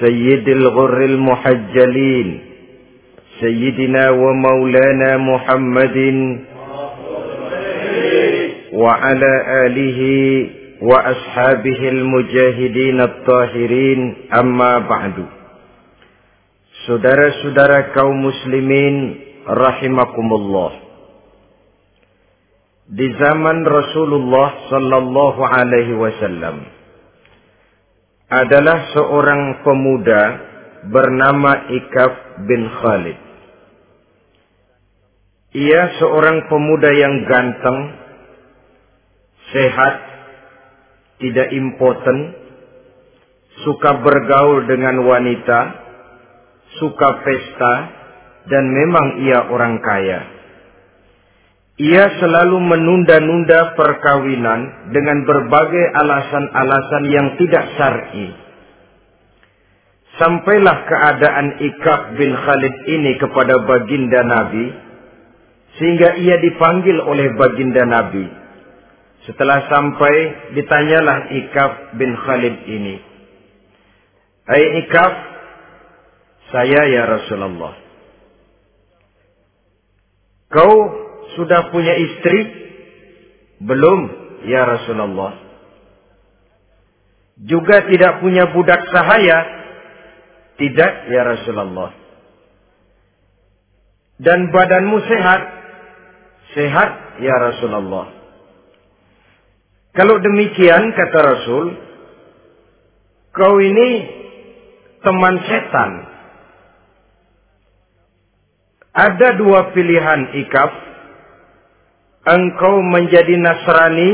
سيد الغر المحجلين سيدنا ومولانا محمد وعلى آله وأصحابه المجاهدين الطاهرين أما بعد Saudara-saudara kaum muslimin rahimakumullah. Di zaman Rasulullah sallallahu alaihi wasallam adalah seorang pemuda bernama Ikaf bin Khalid. Ia seorang pemuda yang ganteng, sehat, tidak impoten, suka bergaul dengan wanita, suka pesta, dan memang ia orang kaya. Ia selalu menunda-nunda perkawinan dengan berbagai alasan-alasan yang tidak syar'i. Sampailah keadaan Ikaf bin Khalid ini kepada baginda Nabi, sehingga ia dipanggil oleh baginda Nabi. Setelah sampai, ditanyalah Ikaf bin Khalid ini. Hai Ikaf, saya ya Rasulullah. Kau sudah punya istri? Belum ya Rasulullah. Juga tidak punya budak sahaya? Tidak ya Rasulullah. Dan badanmu sehat? Sehat ya Rasulullah. Kalau demikian kata Rasul, kau ini teman setan. Ada dua pilihan ikaf. Engkau menjadi Nasrani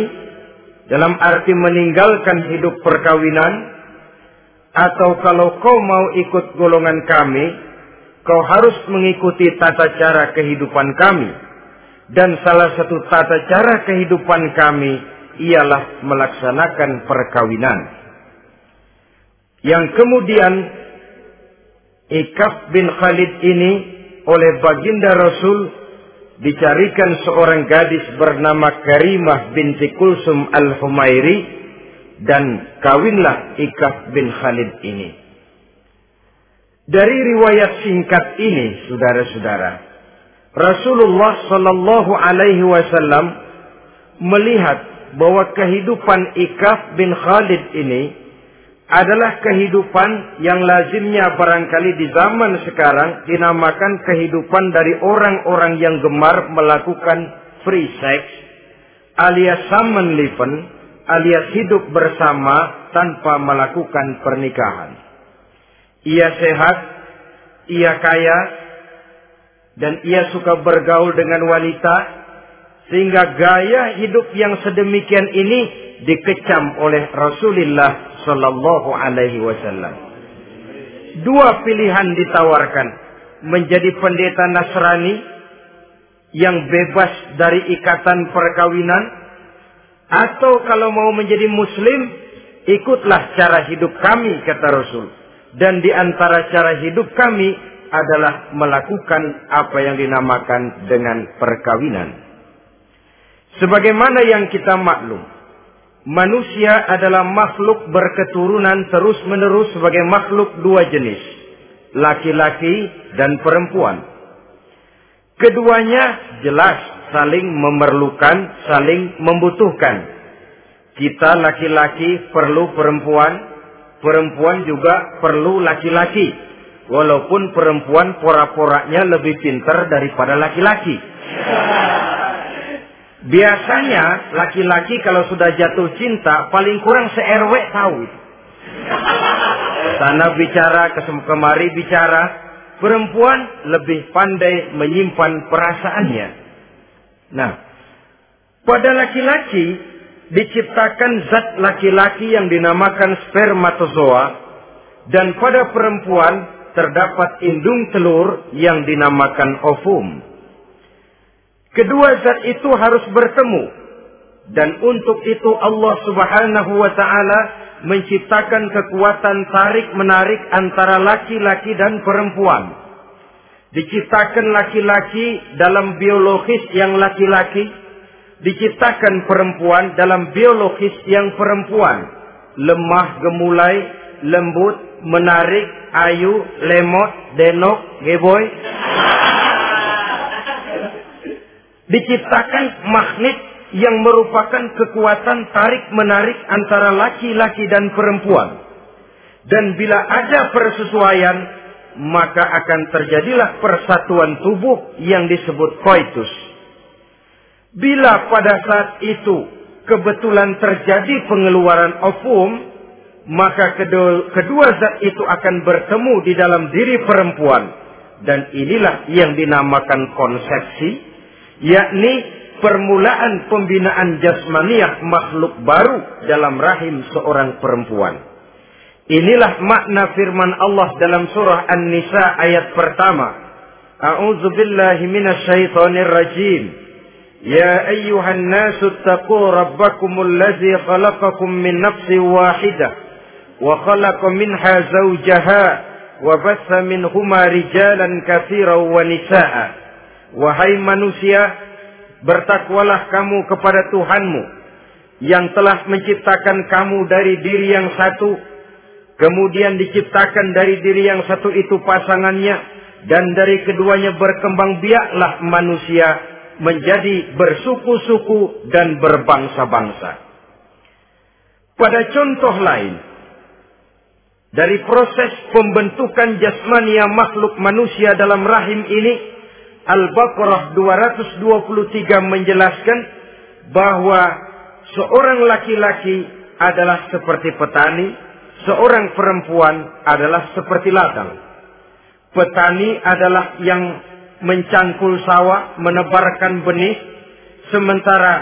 dalam arti meninggalkan hidup perkawinan. Atau kalau kau mau ikut golongan kami, kau harus mengikuti tata cara kehidupan kami. Dan salah satu tata cara kehidupan kami ialah melaksanakan perkawinan. Yang kemudian Ikaf bin Khalid ini oleh baginda Rasul dicarikan seorang gadis bernama Karimah binti Kulsum al-Humairi dan kawinlah Ikaf bin Khalid ini. Dari riwayat singkat ini, saudara-saudara, Rasulullah Shallallahu Alaihi Wasallam melihat bahwa kehidupan Ikaf bin Khalid ini adalah kehidupan yang lazimnya barangkali di zaman sekarang dinamakan kehidupan dari orang-orang yang gemar melakukan free sex alias samenleven alias hidup bersama tanpa melakukan pernikahan. Ia sehat, ia kaya, dan ia suka bergaul dengan wanita sehingga gaya hidup yang sedemikian ini dikecam oleh Rasulullah Sallallahu Alaihi Wasallam. Dua pilihan ditawarkan menjadi pendeta Nasrani yang bebas dari ikatan perkawinan, atau kalau mau menjadi Muslim ikutlah cara hidup kami kata Rasul. Dan di antara cara hidup kami adalah melakukan apa yang dinamakan dengan perkawinan. Sebagaimana yang kita maklum, manusia adalah makhluk berketurunan terus-menerus sebagai makhluk dua jenis, laki-laki dan perempuan. Keduanya jelas saling memerlukan, saling membutuhkan. Kita laki-laki perlu perempuan, perempuan juga perlu laki-laki. Walaupun perempuan pora-poranya lebih pintar daripada laki-laki. Biasanya laki-laki kalau sudah jatuh cinta paling kurang se-RW tahu. Sana bicara, kemari bicara. Perempuan lebih pandai menyimpan perasaannya. Nah, pada laki-laki diciptakan zat laki-laki yang dinamakan spermatozoa dan pada perempuan terdapat indung telur yang dinamakan ovum. Kedua zat itu harus bertemu dan untuk itu Allah Subhanahu wa taala menciptakan kekuatan tarik menarik antara laki-laki dan perempuan. Diciptakan laki-laki dalam biologis yang laki-laki, diciptakan perempuan dalam biologis yang perempuan. Lemah gemulai, lembut, menarik, ayu, lemot, denok, geboy. Diciptakan magnet yang merupakan kekuatan tarik-menarik antara laki-laki dan perempuan. Dan bila ada persesuaian, maka akan terjadilah persatuan tubuh yang disebut koitus. Bila pada saat itu kebetulan terjadi pengeluaran ovum, maka kedua, kedua zat itu akan bertemu di dalam diri perempuan. Dan inilah yang dinamakan konsepsi, yakni permulaan pembinaan jasmaniah makhluk baru dalam rahim seorang perempuan. Inilah makna firman Allah dalam surah An-Nisa ayat pertama. A'udzu billahi minasyaitonir rajim. Ya ayyuhan nasu taqu rabbakumul ladzi khalaqakum min nafsin wahidah wa khalaqa minha zawjaha wa batha minhuma rijalan katsiran wa nisaa. Wahai manusia, bertakwalah kamu kepada Tuhanmu yang telah menciptakan kamu dari diri yang satu, kemudian diciptakan dari diri yang satu itu pasangannya, dan dari keduanya berkembang biaklah manusia menjadi bersuku-suku dan berbangsa-bangsa. Pada contoh lain, dari proses pembentukan jasmania makhluk manusia dalam rahim ini, Al-Baqarah 223 menjelaskan bahwa seorang laki-laki adalah seperti petani, seorang perempuan adalah seperti ladang. Petani adalah yang mencangkul sawah, menebarkan benih, sementara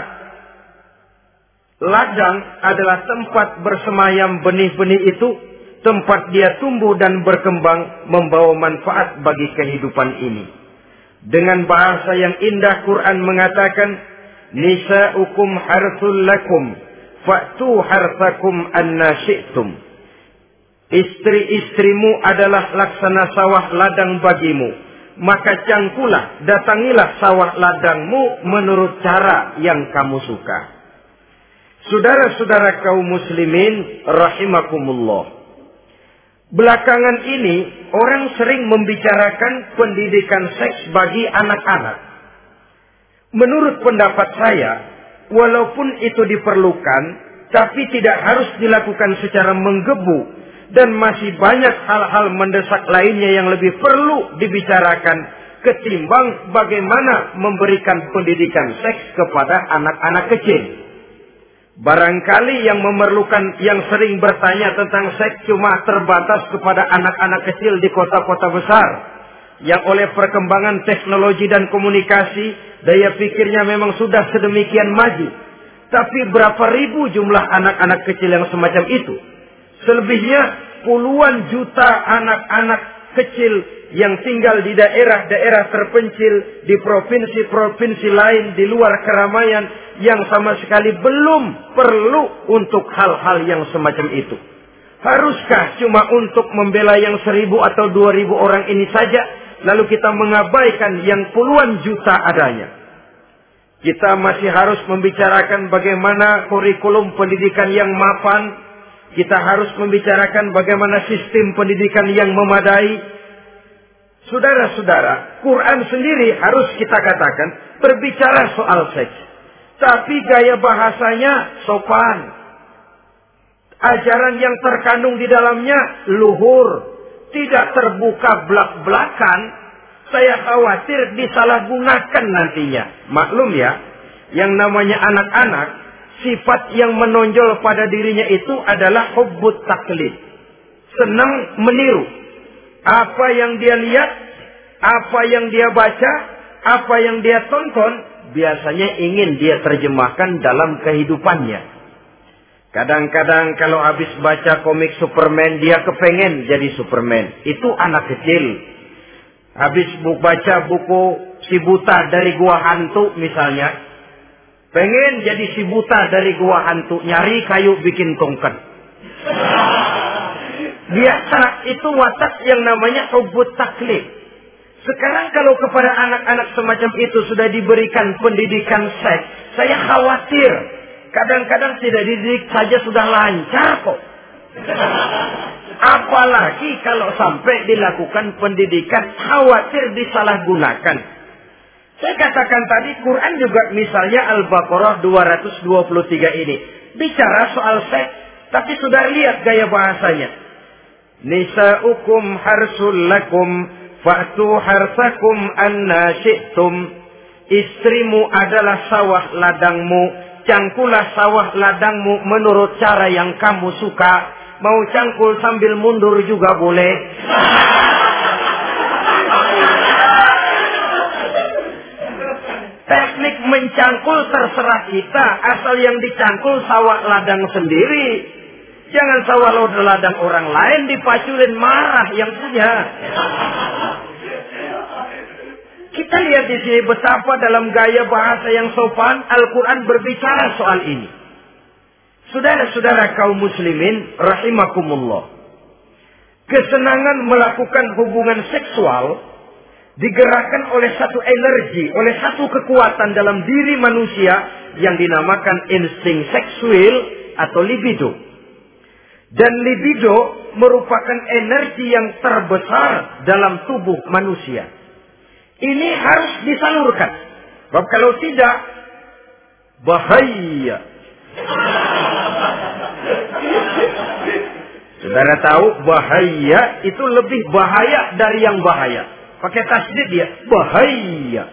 ladang adalah tempat bersemayam benih-benih itu, tempat dia tumbuh dan berkembang membawa manfaat bagi kehidupan ini. Dengan bahasa yang indah Quran mengatakan, Nisa'ukum harthul lakum, fa'tu harthakum anna syi'tum. Istri-istrimu adalah laksana sawah ladang bagimu. Maka cangkulah, datangilah sawah ladangmu menurut cara yang kamu suka. Saudara-saudara kaum muslimin rahimakumullah. Belakangan ini orang sering membicarakan pendidikan seks bagi anak-anak. Menurut pendapat saya, walaupun itu diperlukan, tapi tidak harus dilakukan secara menggebu dan masih banyak hal-hal mendesak lainnya yang lebih perlu dibicarakan ketimbang bagaimana memberikan pendidikan seks kepada anak-anak kecil. Barangkali yang memerlukan, yang sering bertanya tentang seks cuma terbatas kepada anak-anak kecil di kota-kota besar. Yang oleh perkembangan teknologi dan komunikasi, daya pikirnya memang sudah sedemikian maju. Tapi berapa ribu jumlah anak-anak kecil yang semacam itu? Selebihnya puluhan juta anak-anak kecil yang tinggal di daerah-daerah terpencil, di provinsi-provinsi lain, di luar keramaian, yang sama sekali belum perlu untuk hal-hal yang semacam itu. Haruskah cuma untuk membela yang seribu atau dua ribu orang ini saja, lalu kita mengabaikan yang puluhan juta adanya? Kita masih harus membicarakan bagaimana kurikulum pendidikan yang mapan, kita harus membicarakan bagaimana sistem pendidikan yang memadai. Saudara-saudara, Quran sendiri harus kita katakan berbicara soal seks. Tapi gaya bahasanya sopan. Ajaran yang terkandung di dalamnya luhur. Tidak terbuka belak-belakan. Saya khawatir disalahgunakan nantinya. Maklum ya, yang namanya anak-anak sifat yang menonjol pada dirinya itu adalah hubbut taklid. Senang meniru. Apa yang dia lihat, apa yang dia baca, apa yang dia tonton, biasanya ingin dia terjemahkan dalam kehidupannya. Kadang-kadang kalau habis baca komik Superman, dia kepengen jadi Superman. Itu anak kecil. Habis baca buku si buta dari gua hantu misalnya. Pengen jadi si buta dari gua hantu. Nyari kayu bikin tongkat. Biasa itu watak yang namanya hubut taklid. Sekarang kalau kepada anak-anak semacam itu sudah diberikan pendidikan seks, saya khawatir Kadang-kadang tidak dididik saja sudah lancar kok. Apalagi kalau sampai dilakukan pendidikan khawatir disalahgunakan. Saya katakan tadi Quran juga misalnya Al-Baqarah 223 ini. Bicara soal seks, tapi sudah lihat gaya bahasanya. Nisa'ukum harsul lakum fa'tu harsakum anna syi'tum. Istrimu adalah sawah ladangmu Cangkulah sawah ladangmu menurut cara yang kamu suka. Mau cangkul sambil mundur juga boleh. Teknik mencangkul terserah kita. Asal yang dicangkul sawah ladang sendiri. Jangan sawah ladang orang lain dipaculin marah yang punya. Kita lihat di sini betapa dalam gaya bahasa yang sopan Al-Quran berbicara soal ini. Saudara-saudara kaum muslimin rahimakumullah. Kesenangan melakukan hubungan seksual digerakkan oleh satu energi, oleh satu kekuatan dalam diri manusia yang dinamakan insting seksual atau libido. Dan libido merupakan energi yang terbesar dalam tubuh manusia. Ini harus disalurkan. Sebab kalau tidak, bahaya. Saudara tahu bahaya itu lebih bahaya dari yang bahaya. Pakai tasdid dia, bahaya.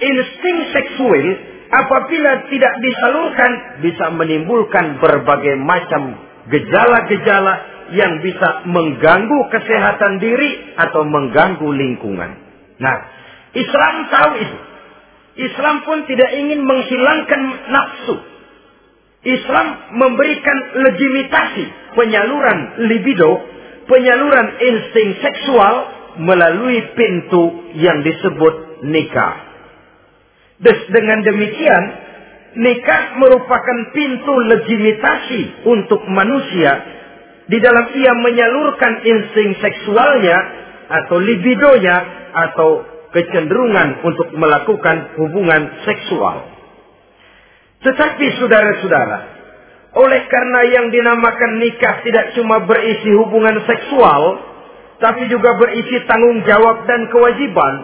Insting seksual apabila tidak disalurkan bisa menimbulkan berbagai macam gejala-gejala yang bisa mengganggu kesehatan diri atau mengganggu lingkungan. Nah, Islam tahu itu. Islam pun tidak ingin menghilangkan nafsu. Islam memberikan legitimasi penyaluran libido, penyaluran insting seksual melalui pintu yang disebut nikah. Des, dengan demikian, nikah merupakan pintu legitimasi untuk manusia di dalam ia menyalurkan insting seksualnya atau libidonya atau kecenderungan untuk melakukan hubungan seksual. Tetapi saudara-saudara, oleh karena yang dinamakan nikah tidak cuma berisi hubungan seksual, tapi juga berisi tanggung jawab dan kewajiban,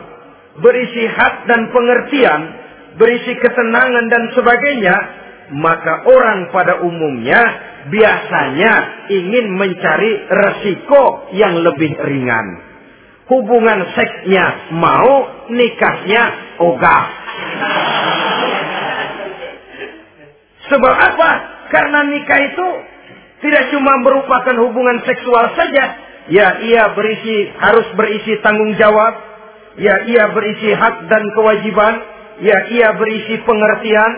berisi hak dan pengertian, berisi ketenangan dan sebagainya, maka orang pada umumnya biasanya ingin mencari resiko yang lebih ringan. Hubungan seksnya mau, nikahnya ogah. Sebab apa? Karena nikah itu tidak cuma merupakan hubungan seksual saja. Ya, ia berisi harus berisi tanggung jawab. Ya, ia berisi hak dan kewajiban. Ya, ia berisi pengertian.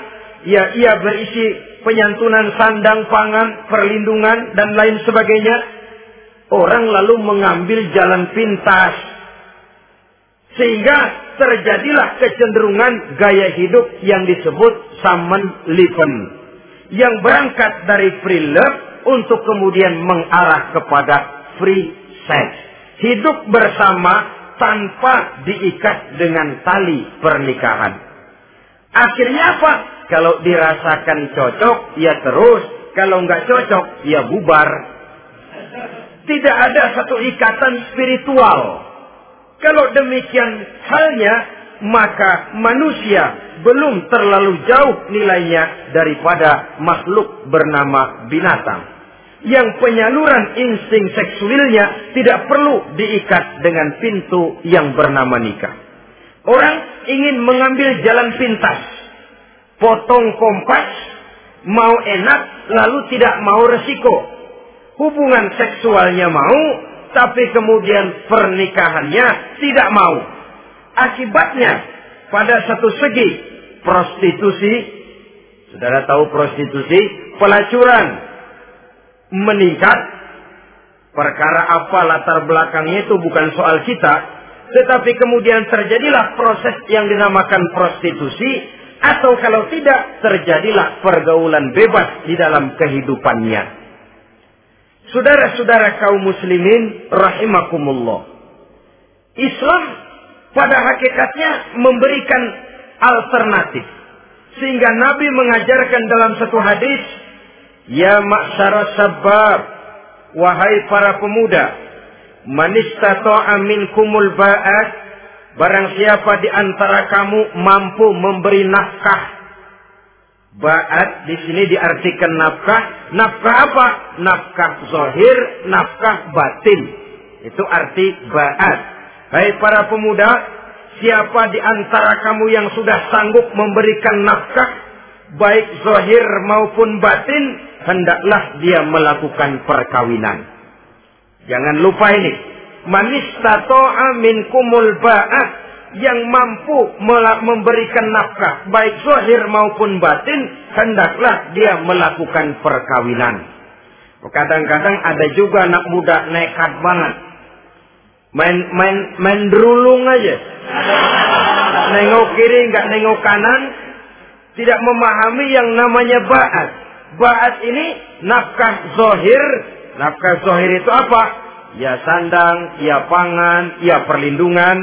Ya, ia berisi penyantunan sandang pangan, perlindungan, dan lain sebagainya. Orang lalu mengambil jalan pintas. Sehingga terjadilah kecenderungan gaya hidup yang disebut saman liven. Yang berangkat dari free love untuk kemudian mengarah kepada free sex. Hidup bersama tanpa diikat dengan tali pernikahan. Akhirnya apa? Kalau dirasakan cocok, ya terus. Kalau nggak cocok, ya bubar. Tidak ada satu ikatan spiritual. Kalau demikian halnya, maka manusia belum terlalu jauh nilainya daripada makhluk bernama binatang. Yang penyaluran insting seksualnya tidak perlu diikat dengan pintu yang bernama nikah. Orang ingin mengambil jalan pintas potong kompas, mau enak, lalu tidak mau resiko. Hubungan seksualnya mau, tapi kemudian pernikahannya tidak mau. Akibatnya, pada satu segi, prostitusi, Saudara tahu prostitusi, pelacuran meningkat. Perkara apa latar belakangnya itu bukan soal kita, tetapi kemudian terjadilah proses yang dinamakan prostitusi atau kalau tidak terjadilah pergaulan bebas di dalam kehidupannya. Saudara-saudara kaum muslimin rahimakumullah. Islam pada hakikatnya memberikan alternatif. Sehingga Nabi mengajarkan dalam satu hadis, Ya maksara sabar, wahai para pemuda, manistata'a minkumul ba'at, barang siapa di antara kamu mampu memberi nafkah. Ba'at di sini diartikan nafkah. Nafkah apa? Nafkah zahir, nafkah batin. Itu arti ba'at. Hai para pemuda, siapa di antara kamu yang sudah sanggup memberikan nafkah, baik zahir maupun batin, hendaklah dia melakukan perkawinan. Jangan lupa ini. Manistato'a minkumul ba'at yang mampu memberikan nafkah baik zahir maupun batin hendaklah dia melakukan perkawinan. Kadang-kadang ada juga anak muda nekat banget. Main main main derulung aja. Nengok kiri nggak nengok kanan, tidak memahami yang namanya ba'at. Ba'at ini nafkah zohir. Nafkah zohir itu apa? Ya sandang, ya pangan, ya perlindungan.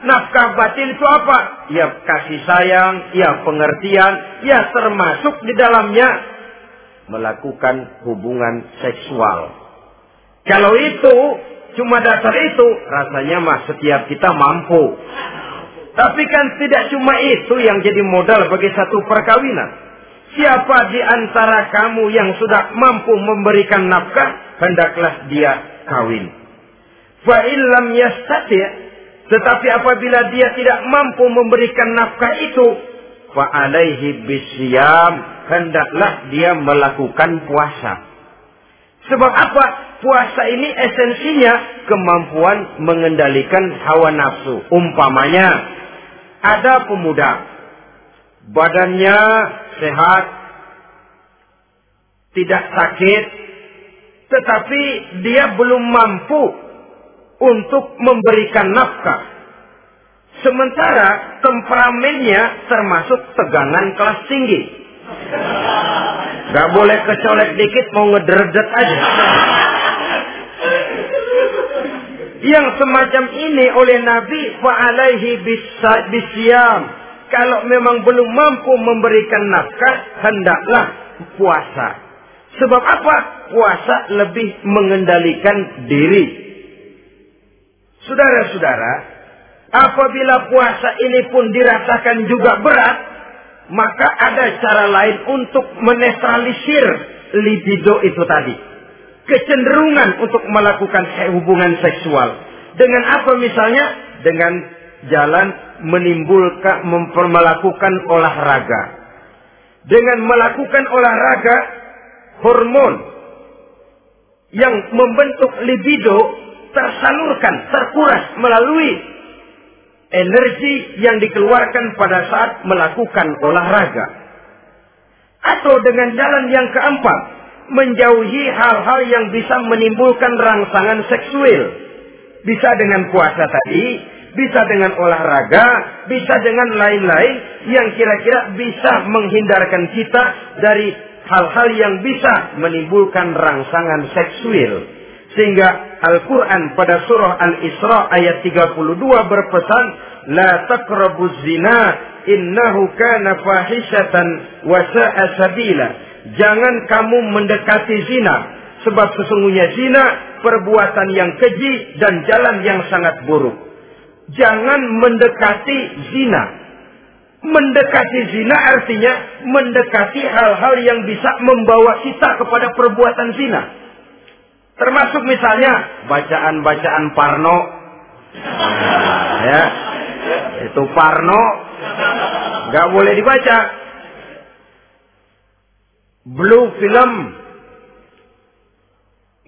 Nafkah batin itu apa? Ya kasih sayang, ya pengertian, ya termasuk di dalamnya melakukan hubungan seksual. Kalau itu cuma dasar itu, rasanya mah setiap kita mampu. Tapi kan tidak cuma itu yang jadi modal bagi satu perkawinan. Siapa di antara kamu yang sudah mampu memberikan nafkah, hendaklah dia kawin. Fa'ilam yastati' tetapi apabila dia tidak mampu memberikan nafkah itu, fa'alaihi bisyam, hendaklah dia melakukan puasa. Sebab apa? Puasa ini esensinya kemampuan mengendalikan hawa nafsu. Umpamanya, ada pemuda, badannya sehat, tidak sakit, tetapi dia belum mampu untuk memberikan nafkah. Sementara temperamennya termasuk tegangan kelas tinggi. Gak boleh kecolek dikit mau ngederdet aja. Yang semacam ini oleh Nabi fa'alaihi bisyam. Kalau memang belum mampu memberikan nafkah, hendaklah puasa. Sebab apa? Puasa lebih mengendalikan diri. Saudara-saudara, apabila puasa ini pun dirasakan juga berat, maka ada cara lain untuk menetralisir libido itu tadi. Kecenderungan untuk melakukan hubungan seksual. Dengan apa misalnya? Dengan jalan menimbulkan melakukan olahraga. Dengan melakukan olahraga, hormon yang membentuk libido tersalurkan, terkuras melalui energi yang dikeluarkan pada saat melakukan olahraga. Atau dengan jalan yang keempat, menjauhi hal-hal yang bisa menimbulkan rangsangan seksual. Bisa dengan puasa tadi, bisa dengan olahraga, bisa dengan lain-lain yang kira-kira bisa menghindarkan kita dari hal-hal yang bisa menimbulkan rangsangan seksual. Sehingga Al-Quran pada surah Al-Isra ayat 32 berpesan, La taqrabuz zina innahu kana fahishatan wa sa'a sabila. Jangan kamu mendekati zina. Sebab sesungguhnya zina perbuatan yang keji dan jalan yang sangat buruk. Jangan mendekati zina. Mendekati zina artinya mendekati hal-hal yang bisa membawa kita kepada perbuatan zina. Termasuk misalnya bacaan-bacaan Parno. Ya. Itu Parno nggak boleh dibaca. Blue film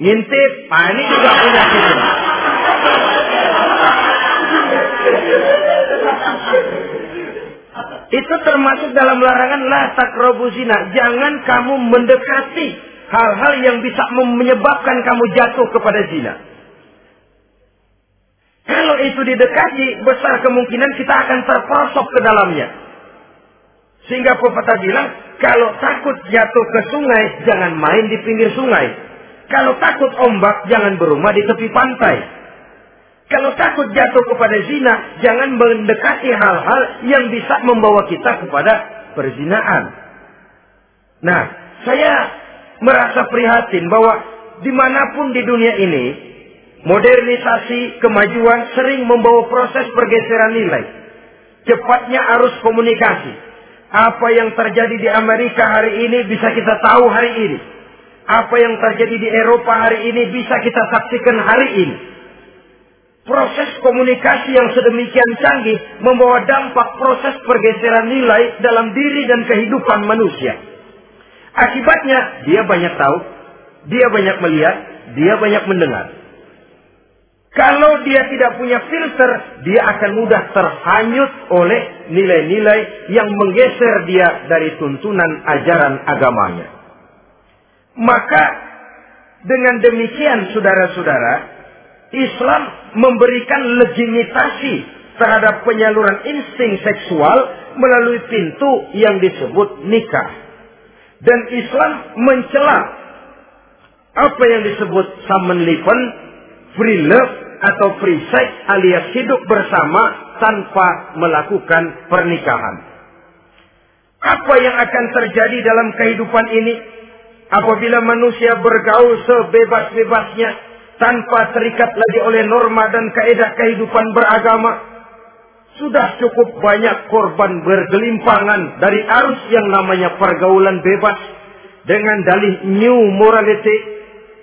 ngintip, nah ini juga punya kita. Itu termasuk dalam larangan la takrobu. Jangan kamu mendekati hal-hal yang bisa menyebabkan kamu jatuh kepada zina. Kalau itu didekati, besar kemungkinan kita akan terperosok ke dalamnya. Sehingga pepatah bilang, kalau takut jatuh ke sungai, jangan main di pinggir sungai. Kalau takut ombak, jangan berumah di tepi pantai. Kalau takut jatuh kepada zina, jangan mendekati hal-hal yang bisa membawa kita kepada perzinaan. Nah, saya merasa prihatin bahwa di mana pun di dunia ini, modernisasi, kemajuan sering membawa proses pergeseran nilai. Cepatnya arus komunikasi. Apa yang terjadi di Amerika hari ini bisa kita tahu hari ini. Apa yang terjadi di Eropa hari ini bisa kita saksikan hari ini. Proses komunikasi yang sedemikian canggih membawa dampak proses pergeseran nilai dalam diri dan kehidupan manusia. Akibatnya dia banyak tahu, dia banyak melihat, dia banyak mendengar. Kalau dia tidak punya filter, dia akan mudah terhanyut oleh nilai-nilai yang menggeser dia dari tuntunan ajaran agamanya. Maka dengan demikian saudara-saudara, Islam memberikan legitimasi terhadap penyaluran insting seksual melalui pintu yang disebut nikah. Dan Islam mencela apa yang disebut samenlipen, free love, atau free sex alias hidup bersama tanpa melakukan pernikahan. Apa yang akan terjadi dalam kehidupan ini apabila manusia bergaul sebebas-bebasnya tanpa terikat lagi oleh norma dan kaedah kehidupan beragama? Sudah cukup banyak korban bergelimpangan dari arus yang namanya pergaulan bebas dengan dalih new morality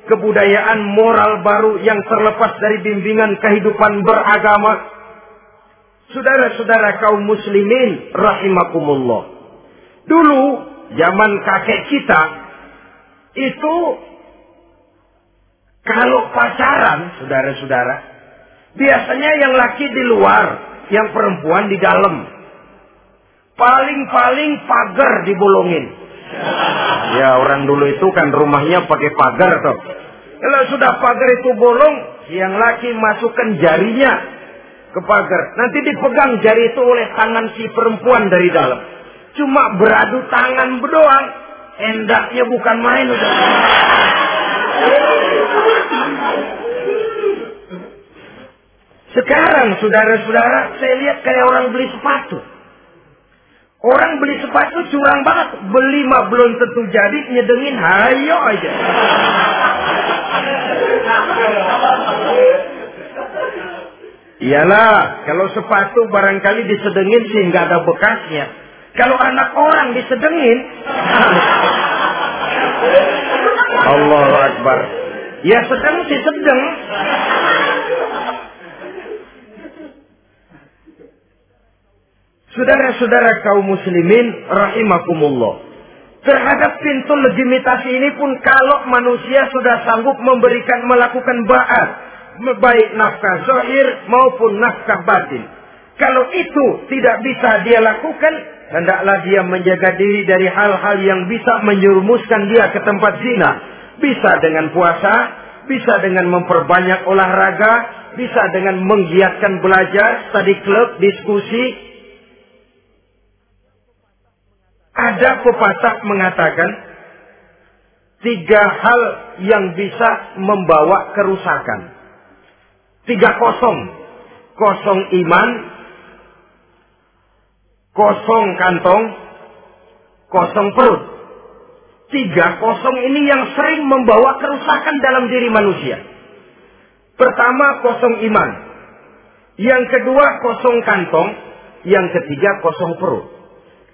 kebudayaan moral baru yang terlepas dari bimbingan kehidupan beragama. Saudara-saudara kaum muslimin rahimakumullah. Dulu zaman kakek kita itu kalau pacaran saudara-saudara biasanya yang laki di luar, yang perempuan di dalam. Paling-paling pagar dibolongin. Ya orang dulu itu kan rumahnya pakai pagar tuh. Kalau sudah pagar itu bolong, yang laki masukkan jarinya ke pagar. Nanti dipegang jari itu oleh tangan si perempuan dari dalam. Cuma beradu tangan berdoang. Endaknya bukan main udah. Sekarang saudara-saudara saya lihat kayak orang beli sepatu. Orang beli sepatu curang banget. Beli mah belum tentu jadi, nyedengin hayo aja. Iyalah, kalau sepatu barangkali disedengin sih nggak ada bekasnya. Kalau anak orang disedengin, Allah Akbar. Ya sedang sih sedang. Saudara-saudara kaum muslimin rahimakumullah. Terhadap pintu legitimasi ini pun kalau manusia sudah sanggup memberikan melakukan ba'at. Baik nafkah zahir maupun nafkah batin. Kalau itu tidak bisa dia lakukan, hendaklah dia menjaga diri dari hal-hal yang bisa menyerumuskan dia ke tempat zina. Bisa dengan puasa, bisa dengan memperbanyak olahraga, bisa dengan menggiatkan belajar, study club, diskusi, Ada pepatah mengatakan tiga hal yang bisa membawa kerusakan. Tiga kosong. Kosong iman, kosong kantong, kosong perut. Tiga kosong ini yang sering membawa kerusakan dalam diri manusia. Pertama kosong iman. Yang kedua kosong kantong. Yang ketiga kosong perut.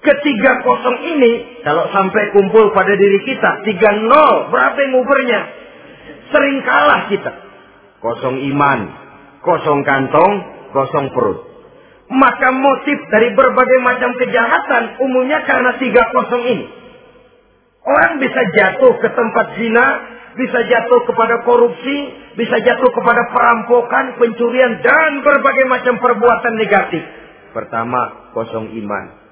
Ketiga kosong ini, kalau sampai kumpul pada diri kita, tiga nol, berapa yang ngubernya? Sering kalah kita. Kosong iman, kosong kantong, kosong perut. Maka motif dari berbagai macam kejahatan umumnya karena tiga kosong ini. Orang bisa jatuh ke tempat zina, bisa jatuh kepada korupsi, bisa jatuh kepada perampokan, pencurian, dan berbagai macam perbuatan negatif. Pertama, kosong iman.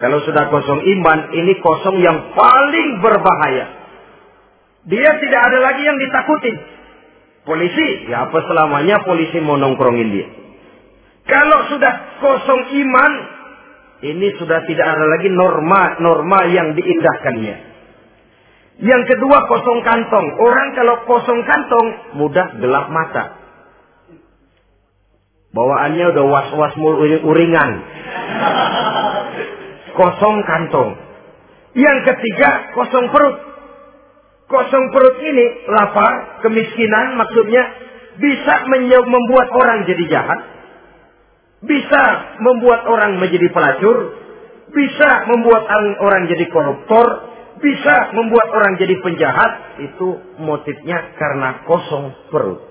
Kalau sudah kosong iman, ini kosong yang paling berbahaya. Dia tidak ada lagi yang ditakuti. Polisi, ya apa selamanya polisi mau nongkrongin dia. Kalau sudah kosong iman, ini sudah tidak ada lagi norma-norma yang diindahkannya. Yang kedua kosong kantong. Orang kalau kosong kantong mudah gelap mata. Bawaannya udah was-was uringan. Kosong kantong. Yang ketiga kosong perut. Kosong perut ini lapar, kemiskinan maksudnya bisa membuat orang jadi jahat bisa membuat orang menjadi pelacur, bisa membuat orang jadi koruptor, bisa membuat orang jadi penjahat, itu motifnya karena kosong perut.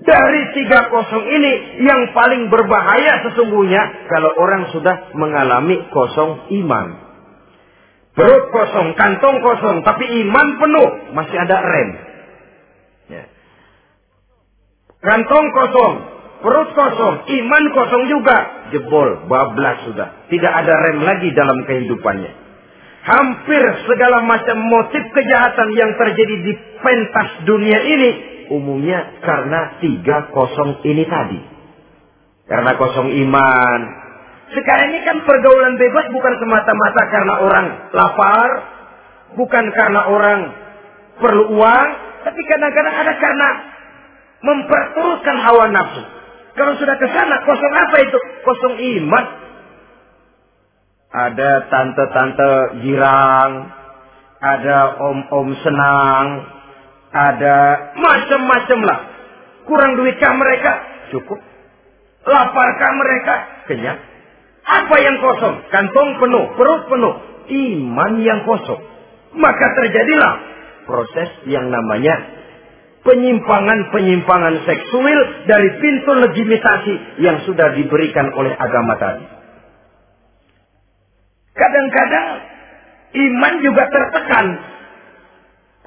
Dari tiga kosong ini yang paling berbahaya sesungguhnya kalau orang sudah mengalami kosong iman. Perut kosong, kantong kosong, tapi iman penuh, masih ada rem. Ya. Kantong kosong, Perut kosong, iman kosong juga. Jebol, bablas sudah. Tidak ada rem lagi dalam kehidupannya. Hampir segala macam motif kejahatan yang terjadi di pentas dunia ini. Umumnya karena tiga kosong ini tadi. Karena kosong iman. Sekarang ini kan pergaulan bebas bukan semata-mata karena orang lapar. Bukan karena orang perlu uang. Tapi kadang-kadang ada karena memperturutkan hawa nafsu. Kalau sudah ke sana, kosong apa itu? Kosong iman. Ada tante-tante girang, ada om-om senang, ada macam-macam lah. Kurang duitkah mereka? Cukup. Laparkah mereka? Kenyang. Apa yang kosong? Kantong penuh, perut penuh. Iman yang kosong. Maka terjadilah proses yang namanya penyimpangan-penyimpangan seksual dari pintu legitimasi yang sudah diberikan oleh agama tadi. Kadang-kadang iman juga tertekan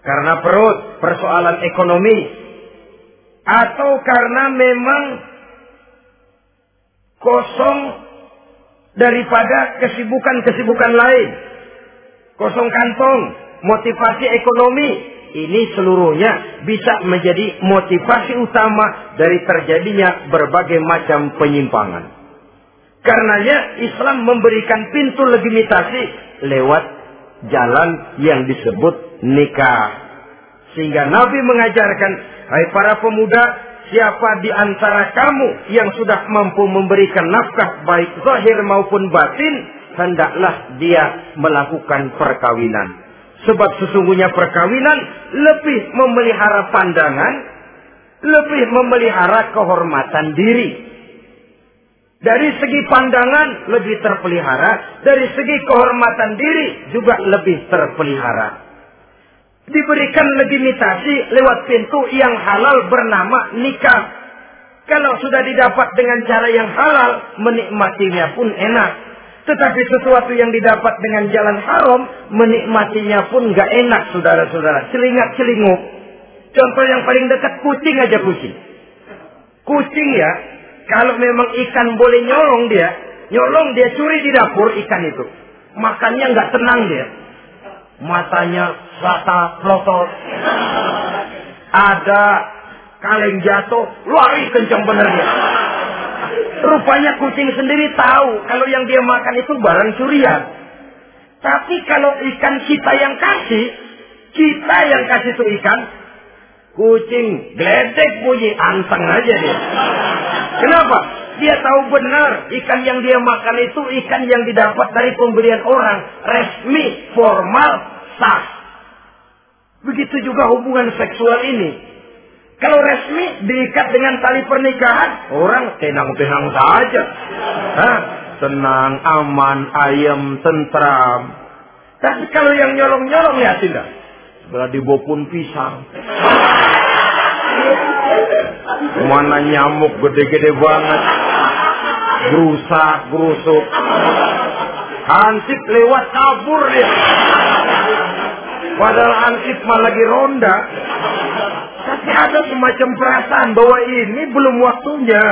karena perut, persoalan ekonomi, atau karena memang kosong daripada kesibukan-kesibukan lain. Kosong kantong, motivasi ekonomi, ini seluruhnya bisa menjadi motivasi utama dari terjadinya berbagai macam penyimpangan. Karenanya Islam memberikan pintu legitimasi lewat jalan yang disebut nikah. Sehingga Nabi mengajarkan, hai para pemuda, siapa di antara kamu yang sudah mampu memberikan nafkah baik zahir maupun batin, hendaklah dia melakukan perkawinan. Sebab sesungguhnya perkawinan lebih memelihara pandangan, lebih memelihara kehormatan diri. Dari segi pandangan lebih terpelihara, dari segi kehormatan diri juga lebih terpelihara. Diberikan legitimasi lewat pintu yang halal bernama nikah. Kalau sudah didapat dengan cara yang halal, menikmatinya pun enak. Tetapi sesuatu yang didapat dengan jalan haram, menikmatinya pun gak enak, saudara-saudara. Celingat-celinguk. Contoh yang paling dekat, kucing aja kucing. Kucing ya, kalau memang ikan boleh nyolong dia, nyolong dia curi di dapur ikan itu. Makannya gak tenang dia. Matanya rata pelotot. Ada kaleng jatuh, lari kencang bener dia. Rupanya kucing sendiri tahu kalau yang dia makan itu barang curian. Tapi kalau ikan kita yang kasih, kita yang kasih itu ikan, kucing gledek bunyi anteng aja dia. Kenapa? Dia tahu benar ikan yang dia makan itu ikan yang didapat dari pemberian orang resmi, formal, sah. Begitu juga hubungan seksual ini. Kalau resmi diikat dengan tali pernikahan, orang tenang-tenang saja. Hah? Tenang, aman, ayam, tentram. Tapi kalau yang nyolong-nyolong ya tidak. Sebelah dibopun pisang. Mana nyamuk gede-gede banget. Gerusak, gerusuk. Hansip lewat kabur dia. Padahal Hansip malah lagi ronda. Tapi ada semacam perasaan bahwa ini belum waktunya.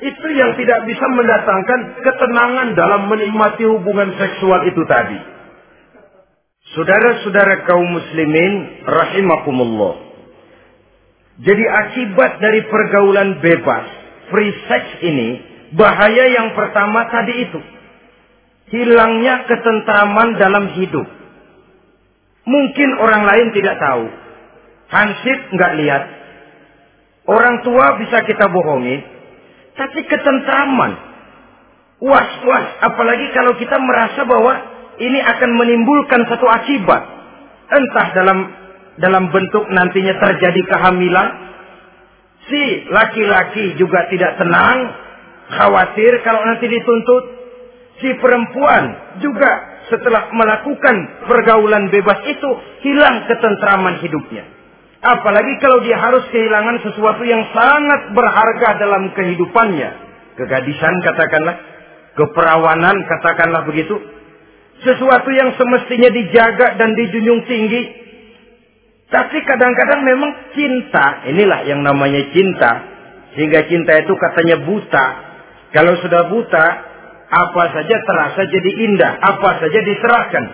itu yang tidak bisa mendatangkan ketenangan dalam menikmati hubungan seksual itu tadi. Saudara-saudara kaum muslimin rahimakumullah. Jadi akibat dari pergaulan bebas, free sex ini, bahaya yang pertama tadi itu. Hilangnya ketentraman dalam hidup. Mungkin orang lain tidak tahu. Hansip nggak lihat. Orang tua bisa kita bohongi. Tapi ketentraman. Was-was. Apalagi kalau kita merasa bahwa ini akan menimbulkan satu akibat. Entah dalam dalam bentuk nantinya terjadi kehamilan. Si laki-laki juga tidak tenang. Khawatir kalau nanti dituntut. Si perempuan juga setelah melakukan pergaulan bebas itu hilang ketentraman hidupnya. Apalagi kalau dia harus kehilangan sesuatu yang sangat berharga dalam kehidupannya. Kegadisan katakanlah, keperawanan katakanlah begitu. Sesuatu yang semestinya dijaga dan dijunjung tinggi. Tapi kadang-kadang memang cinta, inilah yang namanya cinta. Sehingga cinta itu katanya buta. Kalau sudah buta, apa saja terasa jadi indah, apa saja diserahkan.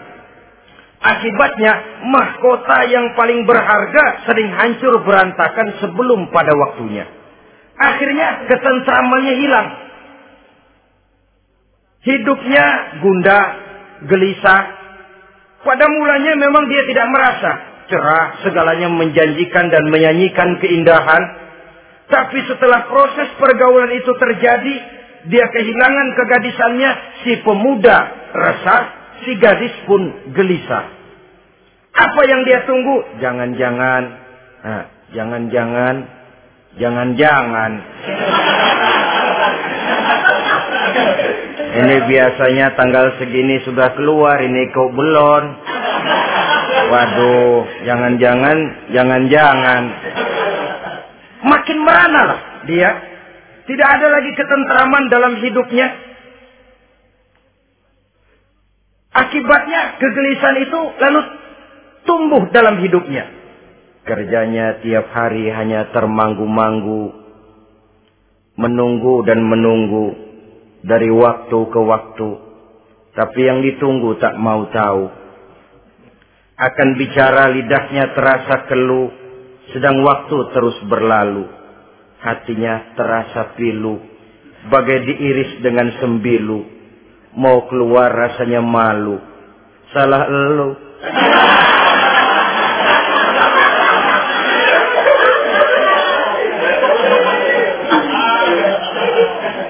Akibatnya mahkota yang paling berharga sering hancur berantakan sebelum pada waktunya. Akhirnya ketentramannya hilang. Hidupnya gunda, gelisah. Pada mulanya memang dia tidak merasa cerah, segalanya menjanjikan dan menyanyikan keindahan. Tapi setelah proses pergaulan itu terjadi, dia kehilangan kegadisannya, si pemuda resah, si gadis pun gelisah. Apa yang dia tunggu? Jangan-jangan, nah, jangan-jangan, jangan-jangan. Ini biasanya tanggal segini sudah keluar, ini kau belum. Waduh, jangan-jangan, jangan-jangan. Makin merana lah dia. Tidak ada lagi ketentraman dalam hidupnya. Akibatnya kegelisahan itu lalu tumbuh dalam hidupnya. Kerjanya tiap hari hanya termanggu-manggu. Menunggu dan menunggu. Dari waktu ke waktu. Tapi yang ditunggu tak mau tahu. Akan bicara lidahnya terasa keluh. Sedang waktu terus berlalu. Hatinya terasa pilu. Bagai diiris dengan sembilu. Mau keluar rasanya malu. Salah elu.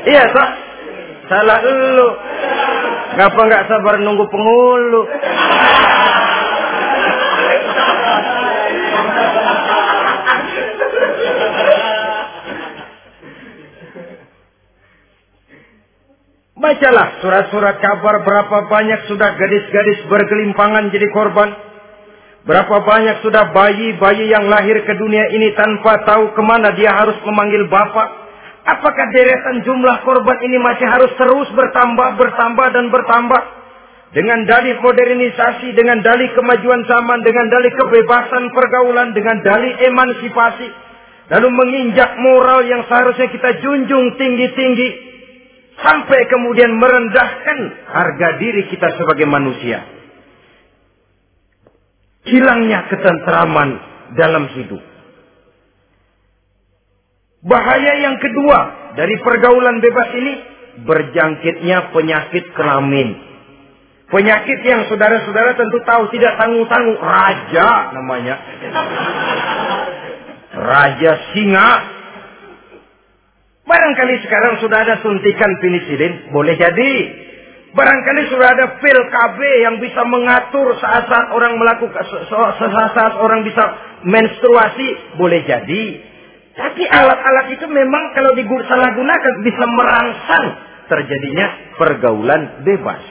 Iya, Pak. Salah elu. Ngapa nggak sabar nunggu pengulu? Bacalah surat-surat kabar berapa banyak sudah gadis-gadis bergelimpangan jadi korban. Berapa banyak sudah bayi-bayi yang lahir ke dunia ini tanpa tahu ke mana dia harus memanggil bapak. Apakah deretan jumlah korban ini masih harus terus bertambah, bertambah, dan bertambah? Dengan dalih modernisasi, dengan dalih kemajuan zaman, dengan dalih kebebasan pergaulan, dengan dalih emansipasi. Lalu menginjak moral yang seharusnya kita junjung tinggi-tinggi. Sampai kemudian merendahkan harga diri kita sebagai manusia. Hilangnya ketentraman dalam hidup. Bahaya yang kedua dari pergaulan bebas ini berjangkitnya penyakit kelamin. Penyakit yang saudara-saudara tentu tahu tidak tanggung-tanggung. Raja namanya. Raja singa. Barangkali sekarang sudah ada suntikan penisilin. Boleh jadi. Barangkali sudah ada pil KB yang bisa mengatur saat-saat orang melakukan saat-saat orang bisa menstruasi. Boleh jadi. Tapi alat-alat itu memang kalau disalahgunakan bisa merangsang terjadinya pergaulan bebas.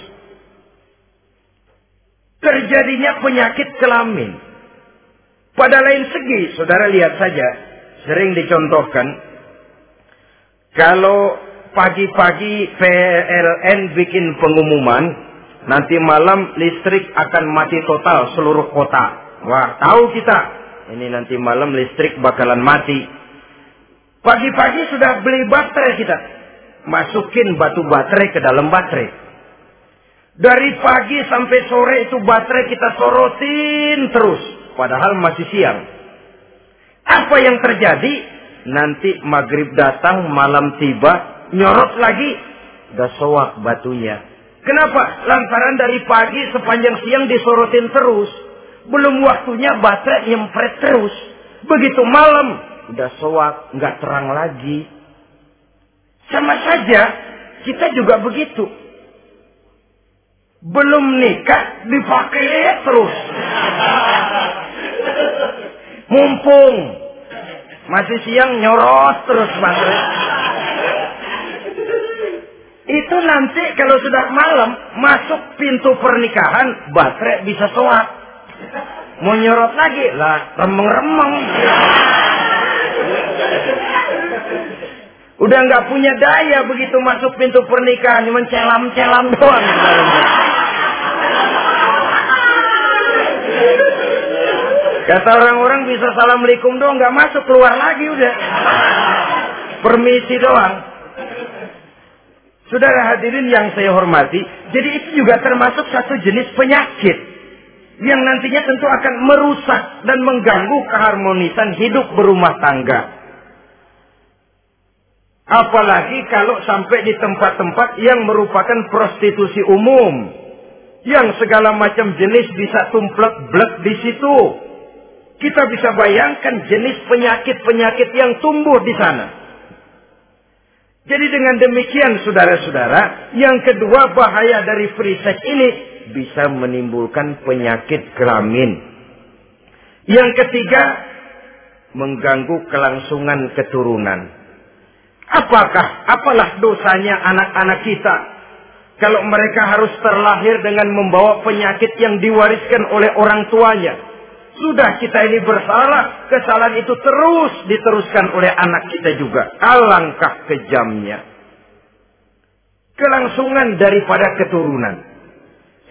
Terjadinya penyakit kelamin. Pada lain segi, saudara lihat saja, sering dicontohkan, kalau pagi-pagi PLN bikin pengumuman, nanti malam listrik akan mati total seluruh kota. Wah, tahu kita, ini nanti malam listrik bakalan mati. Pagi-pagi sudah beli baterai kita. masukin batu baterai ke dalam baterai. Dari pagi sampai sore itu baterai kita sorotin terus. Padahal masih siang. Apa yang terjadi? Nanti maghrib datang, malam tiba, nyorot lagi. Udah soak batunya. Kenapa? Lantaran dari pagi sepanjang siang disorotin terus. Belum waktunya baterai nyempret terus. Begitu malam, udah soak, nggak terang lagi. Sama saja, kita juga begitu. Belum nikah, dipakai terus. Mumpung. Masih siang nyorot terus baterai. Itu nanti kalau sudah malam, masuk pintu pernikahan, baterai bisa soak. Mau nyorot lagi, lah remeng-remeng. Udah nggak punya daya begitu masuk pintu pernikahan, cuma celam-celam doang. Kata orang-orang bisa assalamualaikum doang, nggak masuk keluar lagi udah. Permisi doang. Saudara hadirin yang saya hormati, jadi itu juga termasuk satu jenis penyakit yang nantinya tentu akan merusak dan mengganggu keharmonisan hidup berumah tangga. Apalagi kalau sampai di tempat-tempat yang merupakan prostitusi umum. Yang segala macam jenis bisa tumplek-blek di situ. Kita bisa bayangkan jenis penyakit-penyakit yang tumbuh di sana. Jadi dengan demikian saudara-saudara, yang kedua bahaya dari free sex ini bisa menimbulkan penyakit kelamin. Yang ketiga, mengganggu kelangsungan keturunan. Apakah, apalah dosanya anak-anak kita kalau mereka harus terlahir dengan membawa penyakit yang diwariskan oleh orang tuanya? Sudah kita ini bersalah, kesalahan itu terus diteruskan oleh anak kita juga. Alangkah kejamnya. Kelangsungan daripada keturunan.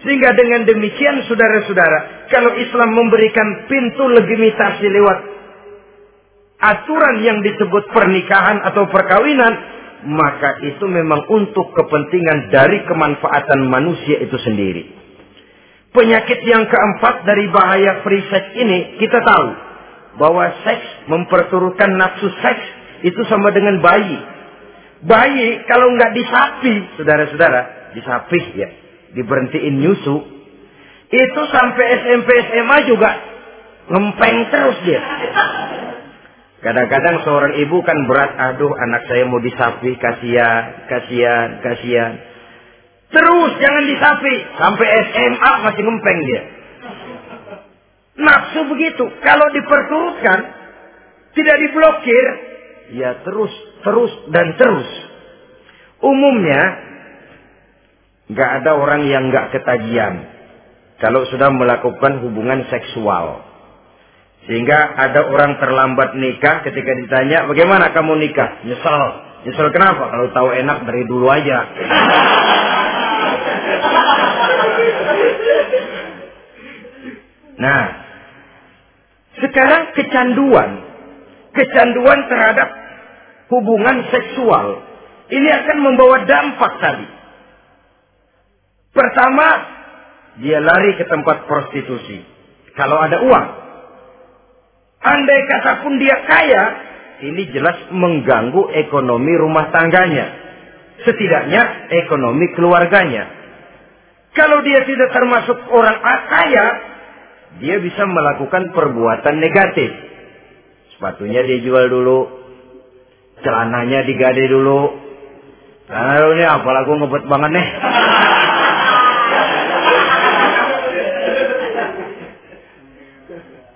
Sehingga dengan demikian saudara-saudara, kalau Islam memberikan pintu legitimasi lewat aturan yang disebut pernikahan atau perkawinan, maka itu memang untuk kepentingan dari kemanfaatan manusia itu sendiri. Penyakit yang keempat dari bahaya free sex ini, kita tahu bahwa seks memperturutkan nafsu seks itu sama dengan bayi. Bayi kalau nggak disapi, saudara-saudara, disapi ya, diberhentiin nyusu, itu sampai SMP SMA juga ngempeng terus dia. Kadang-kadang seorang ibu kan berat, aduh anak saya mau disapi, kasihan, kasihan, kasihan. Terus jangan disapi. Sampai SMA masih ngempeng dia. Nafsu begitu. Kalau diperturutkan, tidak diblokir, ya terus, terus, dan terus. Umumnya, nggak ada orang yang nggak ketagihan. Kalau sudah melakukan hubungan seksual. Sehingga ada orang terlambat nikah ketika ditanya, bagaimana kamu nikah? Nyesel. Nyesel kenapa? Kalau tahu enak dari dulu aja. Nah, sekarang kecanduan, kecanduan terhadap hubungan seksual, ini akan membawa dampak tadi. Pertama, dia lari ke tempat prostitusi. Kalau ada uang. Andai kata pun dia kaya, ini jelas mengganggu ekonomi rumah tangganya. Setidaknya ekonomi keluarganya. Kalau dia tidak termasuk orang kaya, dia bisa melakukan perbuatan negatif. Sepatunya dia jual dulu, celananya digade dulu. Nah, ini apa lagu ngebet banget nih.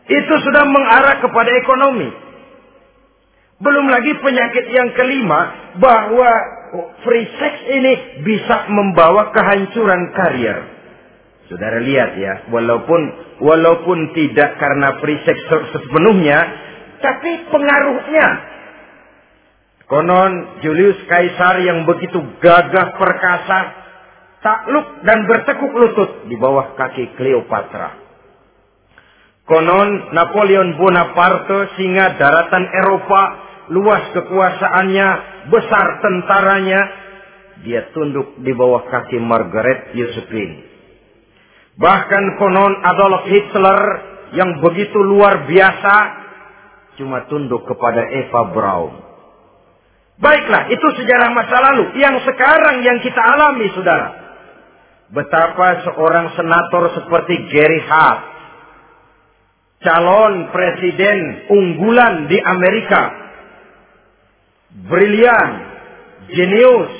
Itu sudah mengarah kepada ekonomi. Belum lagi penyakit yang kelima bahwa free sex ini bisa membawa kehancuran karier. Saudara lihat ya, walaupun walaupun tidak karena free sepenuhnya, tapi pengaruhnya. Konon Julius Kaisar yang begitu gagah perkasa, takluk dan bertekuk lutut di bawah kaki Cleopatra. Konon Napoleon Bonaparte singa daratan Eropa luas kekuasaannya, besar tentaranya, dia tunduk di bawah kaki Margaret Josephine. Bahkan konon Adolf Hitler yang begitu luar biasa cuma tunduk kepada Eva Braun. Baiklah, itu sejarah masa lalu. Yang sekarang yang kita alami, saudara. Betapa seorang senator seperti Gary Hart, calon presiden unggulan di Amerika, brilian, jenius,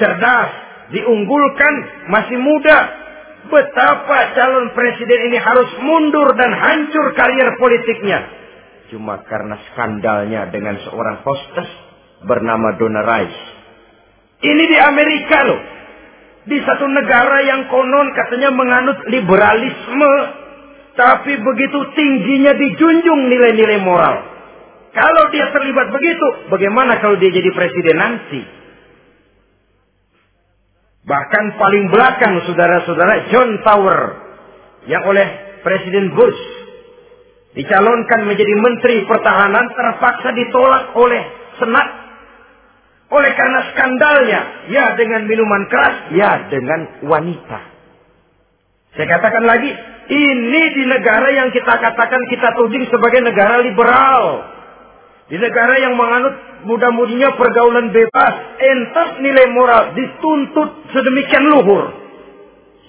cerdas, diunggulkan, masih muda. Betapa calon presiden ini harus mundur dan hancur karier politiknya. Cuma karena skandalnya dengan seorang hostess bernama Donna Rice. Ini di Amerika loh. Di satu negara yang konon katanya menganut liberalisme. Tapi begitu tingginya dijunjung nilai-nilai moral. Kalau dia terlibat begitu, bagaimana kalau dia jadi presiden nanti? Bahkan paling belakang saudara-saudara John Tower yang oleh Presiden Bush dicalonkan menjadi Menteri Pertahanan terpaksa ditolak oleh Senat oleh karena skandalnya ya dengan minuman keras ya dengan wanita. Saya katakan lagi ini di negara yang kita katakan kita tuding sebagai negara liberal. Di negara yang menganut mudah-mudinya pergaulan bebas, entas nilai moral dituntut sedemikian luhur.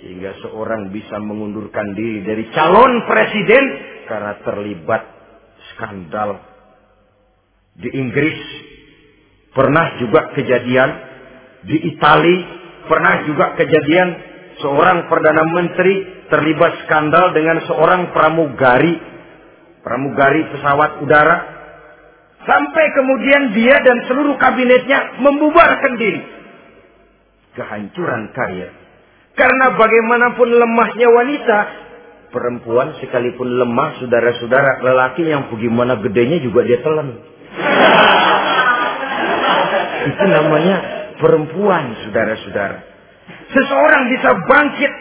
Sehingga seorang bisa mengundurkan diri dari calon presiden karena terlibat skandal. Di Inggris pernah juga kejadian, di Itali pernah juga kejadian seorang perdana menteri terlibat skandal dengan seorang pramugari, pramugari pesawat udara Sampai kemudian dia dan seluruh kabinetnya membubarkan diri. Kehancuran karier. Karena bagaimanapun lemahnya wanita, perempuan sekalipun lemah, saudara-saudara, lelaki yang bagaimana gedenya juga dia telan. Itu namanya perempuan, saudara-saudara. Seseorang bisa bangkit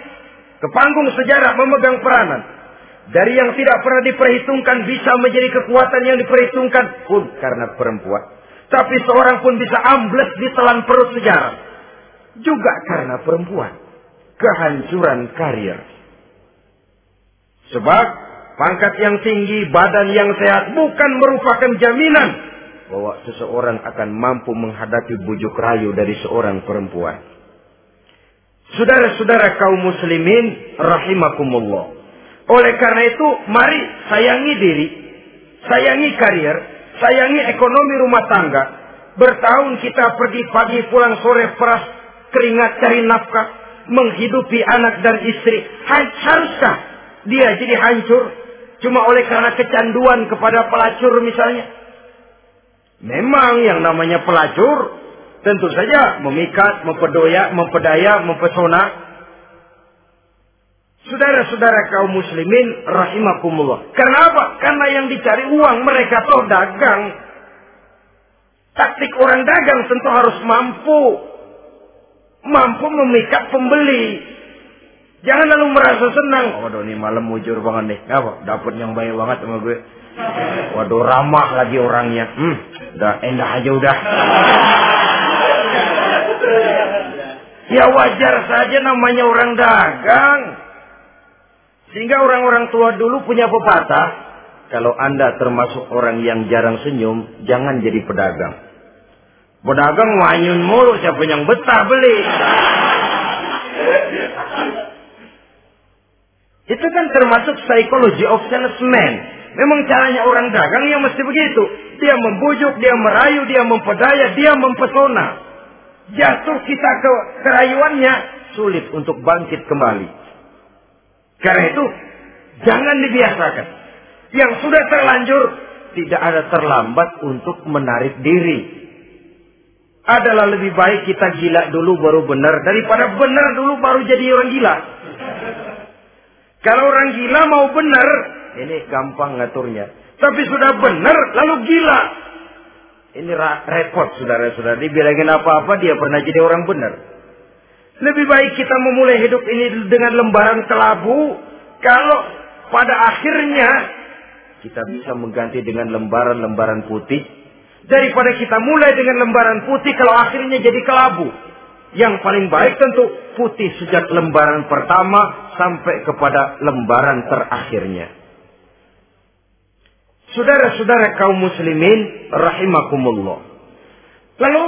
ke panggung sejarah memegang peranan. Dari yang tidak pernah diperhitungkan bisa menjadi kekuatan yang diperhitungkan pun karena perempuan. Tapi seorang pun bisa ambles di telan perut sejarah. Juga karena perempuan. Kehancuran karier. Sebab pangkat yang tinggi, badan yang sehat bukan merupakan jaminan bahwa seseorang akan mampu menghadapi bujuk rayu dari seorang perempuan. Saudara-saudara kaum muslimin rahimakumullah. Oleh karena itu, mari sayangi diri, sayangi karier, sayangi ekonomi rumah tangga. Bertahun kita pergi pagi pulang sore peras keringat cari nafkah, menghidupi anak dan istri. Haruskah dia jadi hancur cuma oleh karena kecanduan kepada pelacur misalnya? Memang yang namanya pelacur tentu saja memikat, mempedaya, mempedaya, mempesona, Saudara-saudara kaum muslimin rahimakumullah. Karena apa? Karena yang dicari uang mereka toh dagang. Taktik orang dagang tentu harus mampu. Mampu memikat pembeli. Jangan lalu merasa senang. Waduh ini malam mujur banget nih. Apa? Dapat yang baik banget sama gue. Waduh ramah lagi orangnya. Hmm, udah endah aja udah. Ya wajar saja namanya orang dagang. Sehingga orang-orang tua dulu punya pepatah, kalau Anda termasuk orang yang jarang senyum, jangan jadi pedagang. Pedagang wanyun mulu, siapa yang betah beli. Itu kan termasuk psikologi of salesman. Memang caranya orang dagang yang mesti begitu. Dia membujuk, dia merayu, dia mempedaya, dia mempesona. Jatuh kita ke kerayuannya, sulit untuk bangkit kembali. Karena itu jangan dibiasakan. Yang sudah terlanjur tidak ada terlambat untuk menarik diri. Adalah lebih baik kita gila dulu baru benar daripada benar dulu baru jadi orang gila. Kalau orang gila mau benar, ini gampang ngaturnya. Tapi sudah benar lalu gila. Ini repot saudara-saudara. Dibilangin apa-apa dia pernah jadi orang benar. Lebih baik kita memulai hidup ini dengan lembaran kelabu. Kalau pada akhirnya kita bisa mengganti dengan lembaran-lembaran putih. Daripada kita mulai dengan lembaran putih kalau akhirnya jadi kelabu. Yang paling baik tentu putih sejak lembaran pertama sampai kepada lembaran terakhirnya. Saudara-saudara kaum muslimin rahimakumullah. Lalu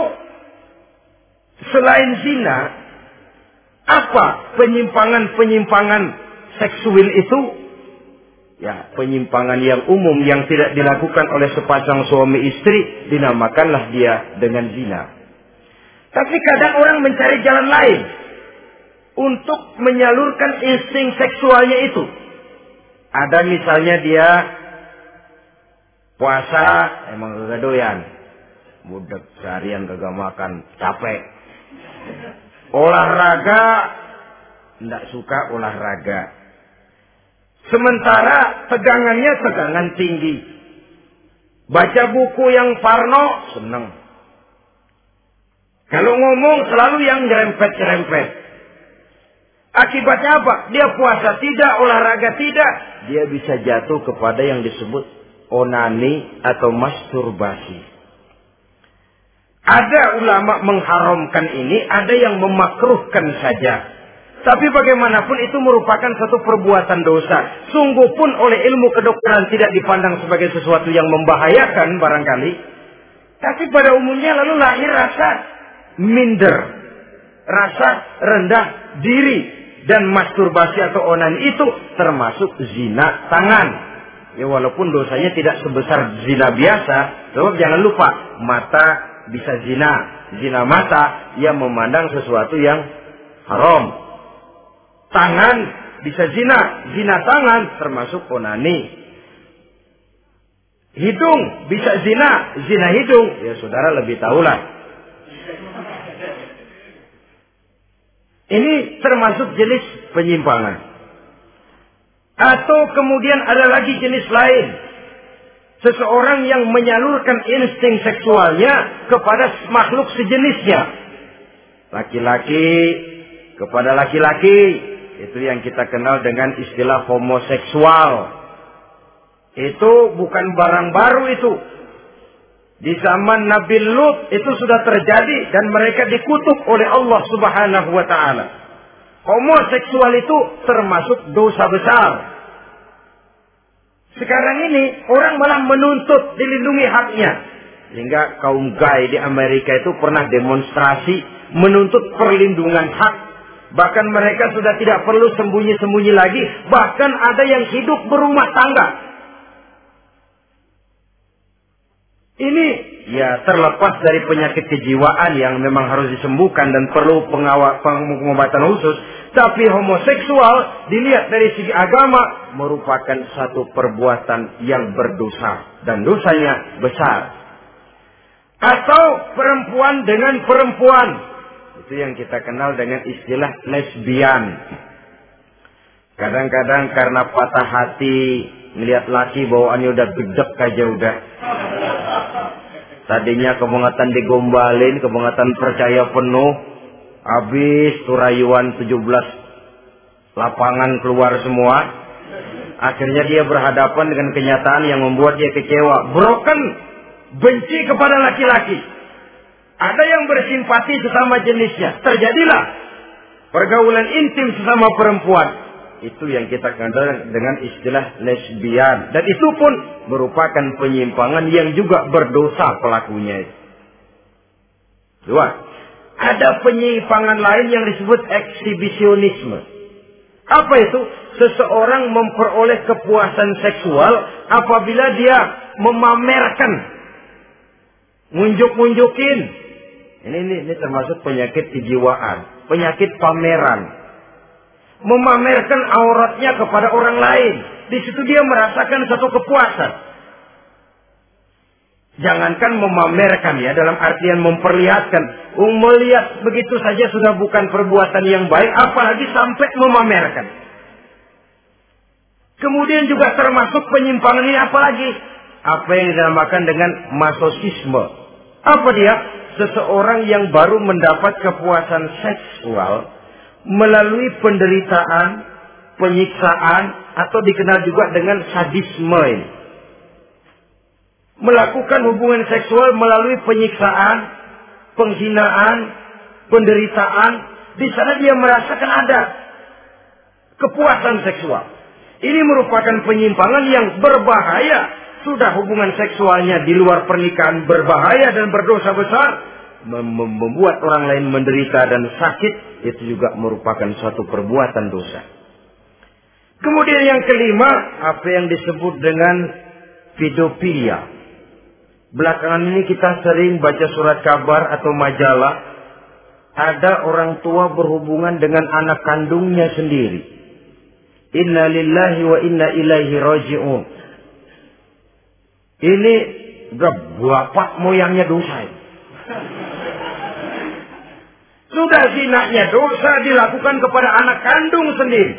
selain zina, apa penyimpangan-penyimpangan seksual itu? Ya, penyimpangan yang umum yang tidak dilakukan oleh sepasang suami istri dinamakanlah dia dengan zina. Tapi kadang orang mencari jalan lain untuk menyalurkan insting seksualnya itu. Ada misalnya dia puasa emang gak doyan. Budak seharian kagak makan, capek. Olahraga, tidak suka olahraga. Sementara tegangannya tegangan tinggi. Baca buku yang parno, seneng. Kalau ngomong selalu yang nyerempet-nyerempet. Akibatnya apa? Dia puasa tidak, olahraga tidak. Dia bisa jatuh kepada yang disebut onani atau masturbasi. Ada ulama mengharamkan ini, ada yang memakruhkan saja. Tapi bagaimanapun itu merupakan satu perbuatan dosa. Sungguh pun oleh ilmu kedokteran tidak dipandang sebagai sesuatu yang membahayakan barangkali. Tapi pada umumnya lalu lahir rasa minder. Rasa rendah diri. Dan masturbasi atau onan itu termasuk zina tangan. Ya walaupun dosanya tidak sebesar zina biasa. Sebab jangan lupa mata bisa zina. Zina mata yang memandang sesuatu yang haram tangan bisa zina, zina tangan termasuk onani. Hidung bisa zina, zina hidung. Ya saudara lebih tahulah. Ini termasuk jenis penyimpangan. Atau kemudian ada lagi jenis lain. Seseorang yang menyalurkan insting seksualnya kepada makhluk sejenisnya. Laki-laki kepada laki-laki itu yang kita kenal dengan istilah homoseksual. Itu bukan barang baru itu. Di zaman Nabi Lut itu sudah terjadi dan mereka dikutuk oleh Allah Subhanahu wa taala. Homoseksual itu termasuk dosa besar. Sekarang ini orang malah menuntut dilindungi haknya. Sehingga kaum gay di Amerika itu pernah demonstrasi menuntut perlindungan hak Bahkan mereka sudah tidak perlu sembunyi-sembunyi lagi. Bahkan ada yang hidup berumah tangga. Ini ya terlepas dari penyakit kejiwaan yang memang harus disembuhkan dan perlu pengobatan khusus. Tapi homoseksual dilihat dari segi agama merupakan satu perbuatan yang berdosa. Dan dosanya besar. Atau perempuan dengan perempuan itu yang kita kenal dengan istilah lesbian. Kadang-kadang karena patah hati melihat laki bawaannya udah gedek aja udah. Tadinya kebangatan digombalin, kebangatan percaya penuh. Habis turayuan 17 lapangan keluar semua. Akhirnya dia berhadapan dengan kenyataan yang membuat dia kecewa. Broken, benci kepada laki-laki. Ada yang bersimpati sesama jenisnya. Terjadilah pergaulan intim sesama perempuan. Itu yang kita kenal dengan istilah lesbian. Dan itu pun merupakan penyimpangan yang juga berdosa pelakunya. Dua. Ada penyimpangan lain yang disebut eksibisionisme. Apa itu? Seseorang memperoleh kepuasan seksual apabila dia memamerkan. Munjuk-munjukin ini, ini, ini termasuk penyakit kejiwaan, penyakit pameran. Memamerkan auratnya kepada orang lain. Di situ dia merasakan satu kepuasan. Jangankan memamerkan ya, dalam artian memperlihatkan. Um, melihat begitu saja sudah bukan perbuatan yang baik, apalagi sampai memamerkan. Kemudian juga termasuk penyimpangan ini apalagi? Apa yang dinamakan dengan masosisme. Apa dia? seseorang yang baru mendapat kepuasan seksual melalui penderitaan, penyiksaan, atau dikenal juga dengan sadisme. Melakukan hubungan seksual melalui penyiksaan, penghinaan, penderitaan, di sana dia merasakan ada kepuasan seksual. Ini merupakan penyimpangan yang berbahaya. Sudah hubungan seksualnya di luar pernikahan berbahaya dan berdosa besar. Membuat orang lain menderita dan sakit. Itu juga merupakan suatu perbuatan dosa. Kemudian yang kelima, apa yang disebut dengan pedofilia. Belakangan ini kita sering baca surat kabar atau majalah. Ada orang tua berhubungan dengan anak kandungnya sendiri. Inna lillahi wa inna ilaihi raji'un. Ini bapak moyangnya dosa. Sudah zinanya dosa dilakukan kepada anak kandung sendiri.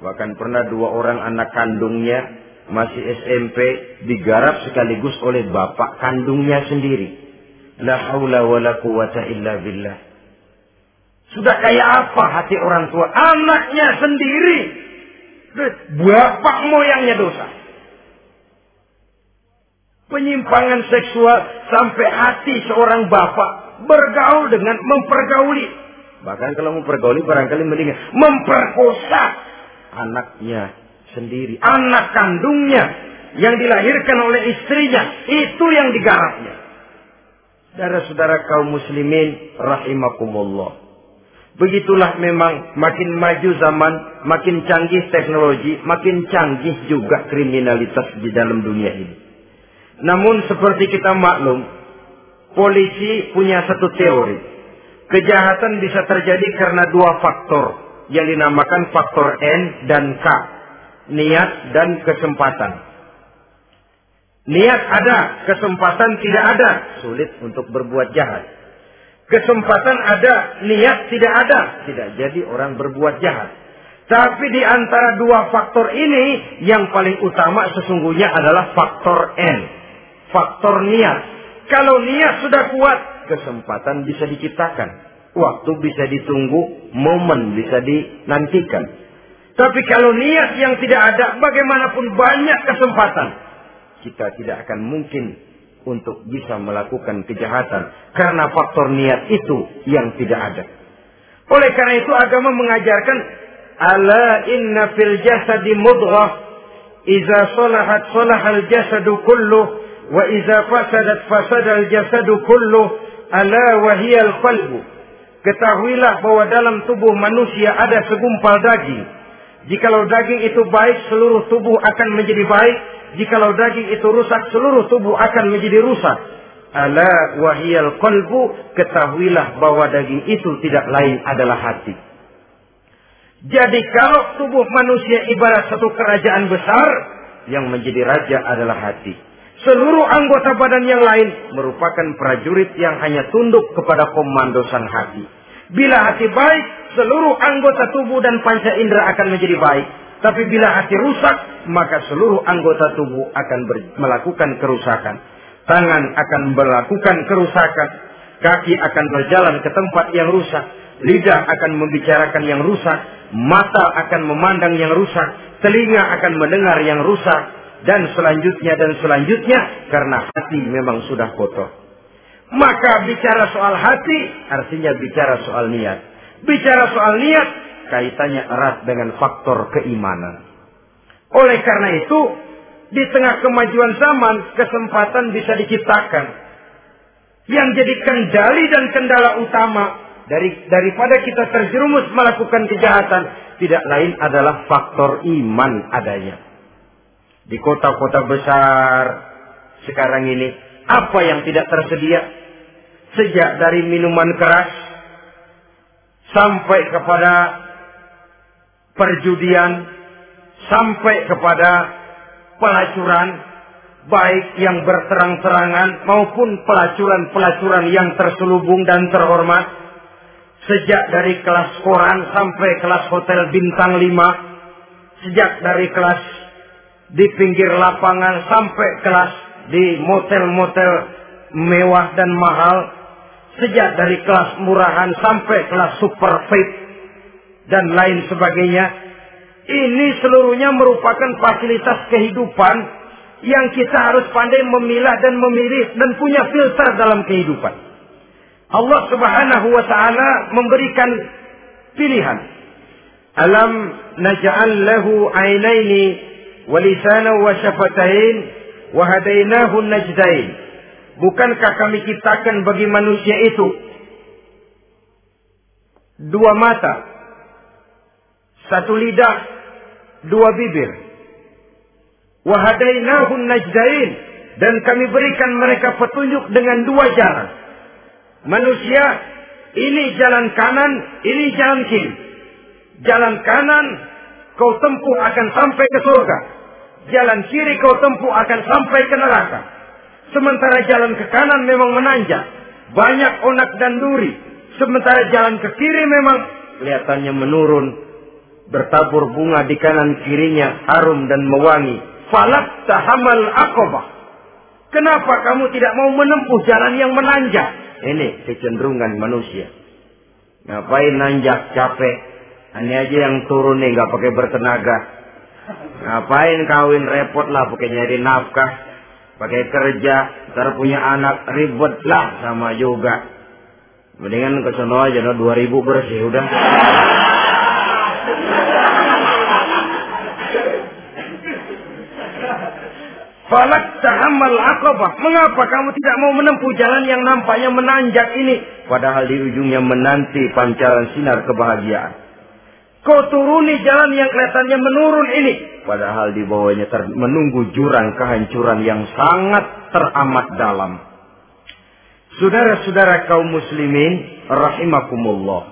Bahkan pernah dua orang anak kandungnya masih SMP digarap sekaligus oleh bapak kandungnya sendiri. La haula wa la quwata illa billah. Sudah kayak apa hati orang tua? Anaknya sendiri. Bapak moyangnya dosa. Penyimpangan seksual sampai hati seorang bapak bergaul dengan mempergauli. Bahkan kalau mempergauli barangkali mendingan memperkosa anaknya sendiri. Anak kandungnya yang dilahirkan oleh istrinya. Itu yang digarapnya. Saudara-saudara kaum muslimin rahimakumullah. Begitulah memang makin maju zaman, makin canggih teknologi, makin canggih juga kriminalitas di dalam dunia ini. Namun seperti kita maklum, polisi punya satu teori. Kejahatan bisa terjadi karena dua faktor yang dinamakan faktor N dan K. Niat dan kesempatan. Niat ada, kesempatan tidak ada. Sulit untuk berbuat jahat. Kesempatan ada, niat tidak ada. Tidak jadi orang berbuat jahat. Tapi di antara dua faktor ini, yang paling utama sesungguhnya adalah faktor N. Faktor niat. Kalau niat sudah kuat, kesempatan bisa diciptakan. Waktu bisa ditunggu, momen bisa dinantikan. Tapi kalau niat yang tidak ada, bagaimanapun banyak kesempatan. Kita tidak akan mungkin untuk bisa melakukan kejahatan. Karena faktor niat itu yang tidak ada. Oleh karena itu agama mengajarkan Ala inna fil jasadi mudghah Iza solahat solahal jasadu kulluh Wa iza fasadat fasadal jasadu kulluh Ala wahiyal qalbu Ketahuilah bahwa dalam tubuh manusia ada segumpal daging Jikalau daging itu baik seluruh tubuh akan menjadi baik Jikalau daging itu rusak, seluruh tubuh akan menjadi rusak. Ala wahiyal qalbu, ketahuilah bahwa daging itu tidak lain adalah hati. Jadi kalau tubuh manusia ibarat satu kerajaan besar, yang menjadi raja adalah hati. Seluruh anggota badan yang lain merupakan prajurit yang hanya tunduk kepada komando sang hati. Bila hati baik, seluruh anggota tubuh dan panca indera akan menjadi baik. Tapi bila hati rusak, maka seluruh anggota tubuh akan melakukan kerusakan. Tangan akan melakukan kerusakan. Kaki akan berjalan ke tempat yang rusak. Lidah akan membicarakan yang rusak. Mata akan memandang yang rusak. Telinga akan mendengar yang rusak. Dan selanjutnya dan selanjutnya. Karena hati memang sudah kotor. Maka bicara soal hati artinya bicara soal niat. Bicara soal niat kaitannya erat dengan faktor keimanan. Oleh karena itu, di tengah kemajuan zaman, kesempatan bisa diciptakan. Yang jadi kendali dan kendala utama dari daripada kita terjerumus melakukan kejahatan, tidak lain adalah faktor iman adanya. Di kota-kota besar sekarang ini, apa yang tidak tersedia? Sejak dari minuman keras sampai kepada perjudian sampai kepada pelacuran baik yang berterang-terangan maupun pelacuran-pelacuran yang terselubung dan terhormat sejak dari kelas koran sampai kelas hotel bintang 5 sejak dari kelas di pinggir lapangan sampai kelas di motel-motel mewah dan mahal sejak dari kelas murahan sampai kelas super fit dan lain sebagainya. Ini seluruhnya merupakan fasilitas kehidupan yang kita harus pandai memilah dan memilih dan punya filter dalam kehidupan. Allah Subhanahu wa taala memberikan pilihan. Alam naj'al lahu ainaini wa lisanan wa syafatain wa hadainahu najdain. Bukankah kami ciptakan bagi manusia itu dua mata, satu lidah, dua bibir. Wahadainahu najdain dan kami berikan mereka petunjuk dengan dua jalan. Manusia ini jalan kanan, ini jalan kiri. Jalan kanan kau tempuh akan sampai ke surga. Jalan kiri kau tempuh akan sampai ke neraka. Sementara jalan ke kanan memang menanjak. Banyak onak dan duri. Sementara jalan ke kiri memang kelihatannya menurun. Bertabur bunga di kanan kirinya harum dan mewangi. Falak tahamal akobah. Kenapa kamu tidak mau menempuh jalan yang menanjak? Ini kecenderungan manusia. Ngapain nanjak capek? Ini aja yang turun nih nggak pakai bertenaga. Ngapain kawin repot lah pakai nyari nafkah, pakai kerja, ntar punya anak ribet lah sama juga. Mendingan ke sono aja no 2000 bersih udah. Falak tahamal akobah. Mengapa kamu tidak mau menempuh jalan yang nampaknya menanjak ini? Padahal di ujungnya menanti pancaran sinar kebahagiaan. Kau turuni jalan yang kelihatannya menurun ini. Padahal di bawahnya menunggu jurang kehancuran yang sangat teramat dalam. Saudara-saudara kaum muslimin rahimakumullah.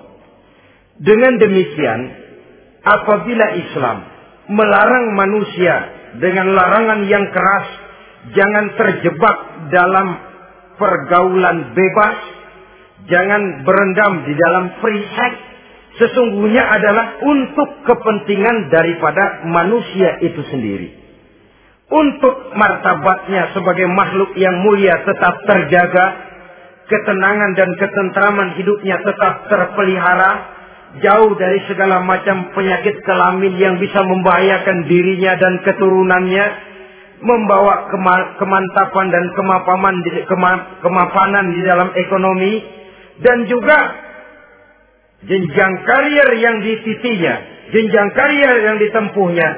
Dengan demikian, apabila Islam melarang manusia dengan larangan yang keras, jangan terjebak dalam pergaulan bebas, jangan berendam di dalam free sex, sesungguhnya adalah untuk kepentingan daripada manusia itu sendiri. Untuk martabatnya sebagai makhluk yang mulia tetap terjaga, ketenangan dan ketentraman hidupnya tetap terpelihara, jauh dari segala macam penyakit kelamin yang bisa membahayakan dirinya dan keturunannya, membawa kemantapan dan kema, kemapanan di dalam ekonomi, dan juga jenjang karier yang dititinya, jenjang karier yang ditempuhnya.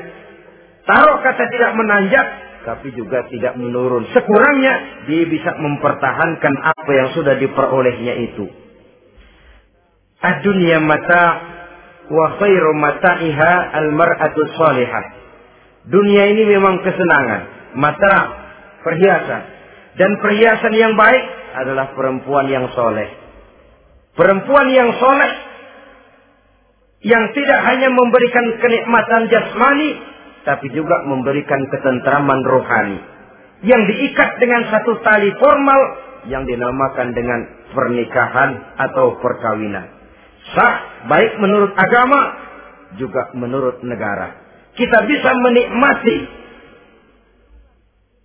Taruh kata tidak menanjak, tapi juga tidak menurun. Sekurangnya dia bisa mempertahankan apa yang sudah diperolehnya itu. Ad-dunya mata wa khairu mata'iha al-mar'atu salihah. Dunia ini memang kesenangan, mata, perhiasan. Dan perhiasan yang baik adalah perempuan yang soleh. Perempuan yang soleh yang tidak hanya memberikan kenikmatan jasmani, tapi juga memberikan ketentraman rohani. Yang diikat dengan satu tali formal yang dinamakan dengan pernikahan atau perkawinan. Sah baik menurut agama juga menurut negara. Kita bisa menikmati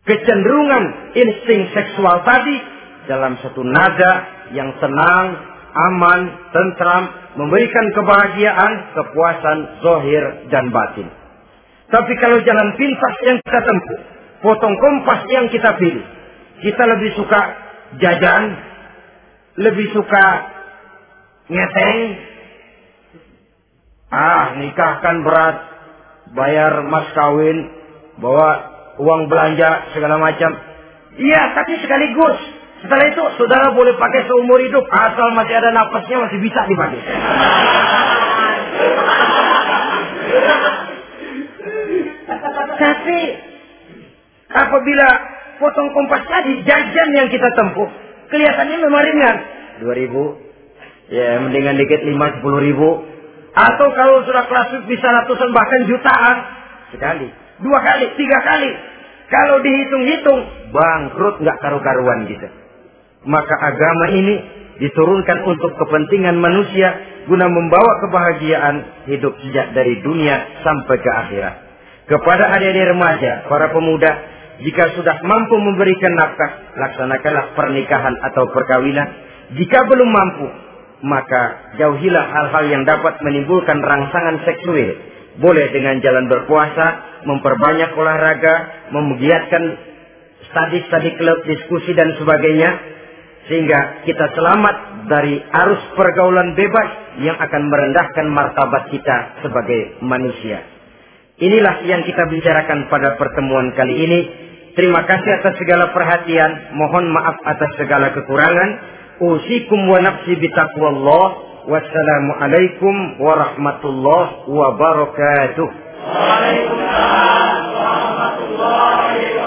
kecenderungan insting seksual tadi dalam satu nada yang tenang, aman, tentram, memberikan kebahagiaan, kepuasan, zohir, dan batin. Tapi kalau jalan pintas yang kita tempuh, potong kompas yang kita pilih, kita lebih suka jajan, lebih suka ngeteng. Ah, nikah kan berat, bayar mas kawin, bawa uang belanja segala macam. Iya, tapi sekaligus. Setelah itu saudara boleh pakai seumur hidup asal masih ada nafasnya masih bisa dipakai. Tapi apabila potong kompas tadi jajan yang kita tempuh kelihatannya memang ringan. 2000 ya mendingan dikit 5 10 ribu. Atau kalau sudah kelas bisa ratusan bahkan jutaan. Sekali. Dua kali tiga kali. Kalau dihitung-hitung bangkrut nggak karu-karuan gitu maka agama ini diturunkan untuk kepentingan manusia guna membawa kebahagiaan hidup sejak dari dunia sampai ke akhirat kepada adik-adik remaja para pemuda jika sudah mampu memberikan nafkah laksanakanlah pernikahan atau perkawinan jika belum mampu maka jauhilah hal-hal yang dapat menimbulkan rangsangan seksual. Boleh dengan jalan berpuasa, memperbanyak olahraga, menggiatkan studi-studi klub, diskusi dan sebagainya. Sehingga kita selamat dari arus pergaulan bebas yang akan merendahkan martabat kita sebagai manusia. Inilah yang kita bicarakan pada pertemuan kali ini. Terima kasih atas segala perhatian. Mohon maaf atas segala kekurangan. Usikum wa nafsi bitaqwallah. Wassalamualaikum warahmatullahi wabarakatuh. Waalaikumsalam warahmatullahi